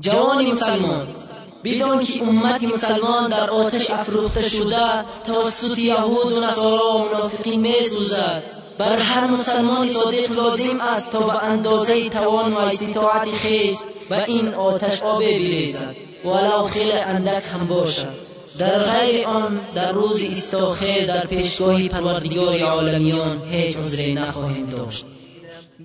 جوان مسلمان. بدان که امت مسلمان در آتش افروخته شده توسط یهود و نصارا و منافقین می سوزد بر هر مسلمان صادق لازم است تا به اندازه توان و استطاعت خیش به این آتش آبه بریزد. ولو خیلی اندک هم باشد. در غیر آن در روز استاخیز در پیشگاه پروردگار عالمیان هیچ عذری نخواهیم داشت.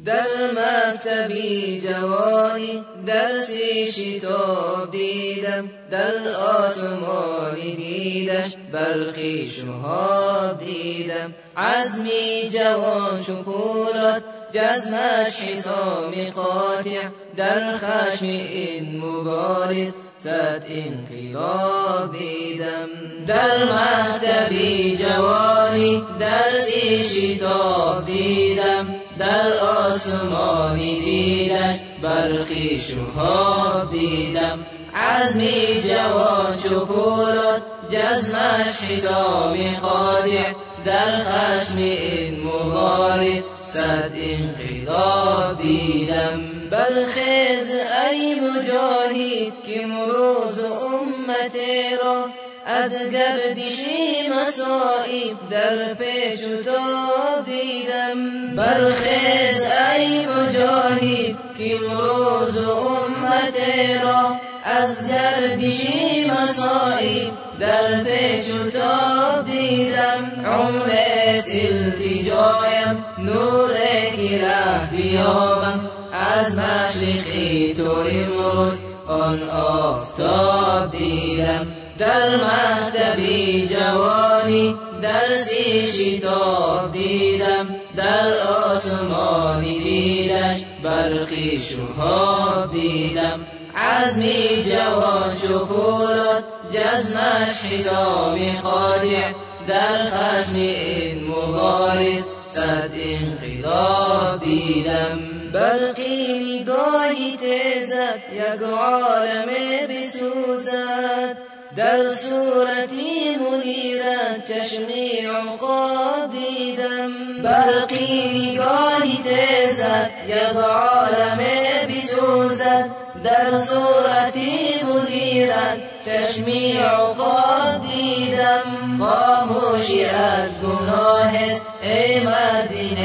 در مکتبی جوانی درسی شتاب دیدم در آسمانی دیدش برخی شهاب دیدم عزمی جوان شپولت جزمش حسام قاطع در خشم این مبارز زد انقلاب دیدم در مکتبی جوانی درسی شتاب دیدم. در آسمانی دیدش برخی شهاب دیدم. عزمی جوان چپولت جزمش حسام خادع. در خشم این مبارد صد انقلاب دیدم برخیز ای مجاهد که مروز امت را از گردش مسائب در پیش و تاب دیدم. برخیز ای مجاهد که امروز امت را از گردش مسائب در پیش و تاب دیدم. عمر التجایم نور که ره بیابم. از مشرقی تو امروز آن آفتاب دیدم. در مکتبی جوانی درسی شتاب دیدم. در آسمانی دیدش برخی شهاب دیدم. عزمی جوان چکولت جزمش حسام خادع در خشم این مبارز صد انقلاب دیدم. برقی نگاهی تیزد یک عالم بسوزد. در صورتی منیرت چشمی عقاب دیدم. برقی نگاهی تزد يضع لما بسوزد در صورتي مذيرا تشميع قديدم خاموشي الجناهز اي مردين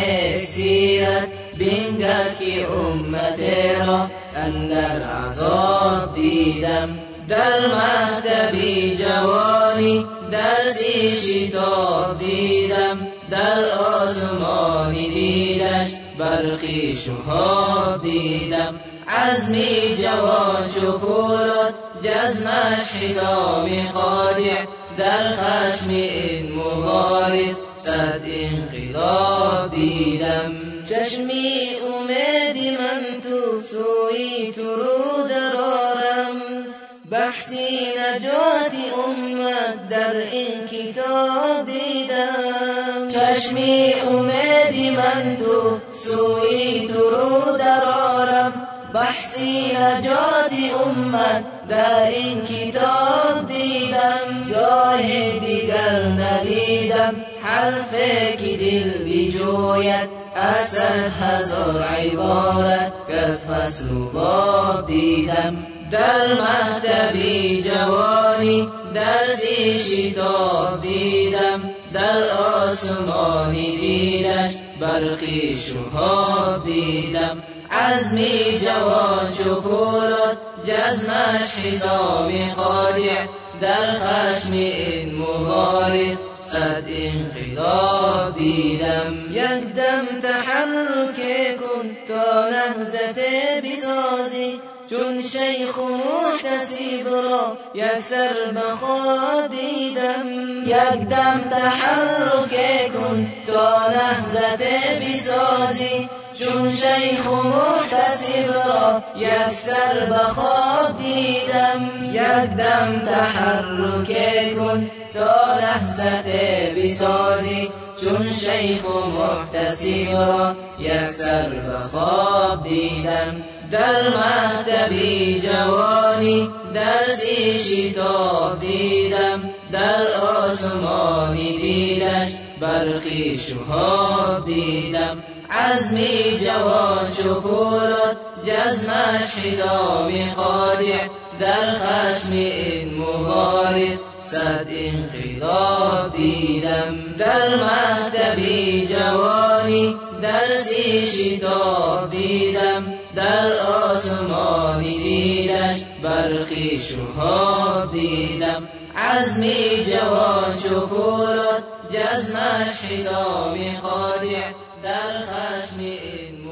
سيرت. بنجاكي امتيرا أندر عزاد ديدم در مكتبي جواني درسي شتاب ديدم در آسمانی دیدش برخی شهاب دیدم. عزمی جوان چکولت جزمش حسام خادع در خشم این مبارز صد انقلاب دیدم. چشمی امیدی من تو سوی بحثی نجات امت در این کتاب دیدم چشمی امیدی من تو سوی تو رو درارم بحثی نجات امت در این کتاب دیدم جای دیگر ندیدم حرف که دل بجوید از هزار عبارت که فصل باب دیدم در مکتبی جوانی درسی شتاب دیدم در آسمانی دیدش برخی شهاب دیدم. عزمی جوان چکولت جزمش حسام خادع در خشم این مبارز صد انقلاب دیدم. یک دم تحرک کن تا لحظت بسازی چون شیخ محتسب را یک سر دیدم یک دم تحرک کن تا لحظت بسازی. چون شیخ محتسب را یک سر دیدم یک دم تحرک کن تا لحظت بسازی. چون شیخ محتسب را یک سر بخواب دیدم در مکتبی جوانی درسی شتاب دیدم در آسمانی دیدش برخی شهاب دیدم. عزمی جوان چکورت جزمش حسامی خادع در خشم این مبارز صد انقلاب دیدم. در مکتبی جوانی درسی شتاب دیدم. در آسمانی دیدش برخی شهاب دیدم. عزمی جوان چکورت جزمش حسامی خادع. در خشم این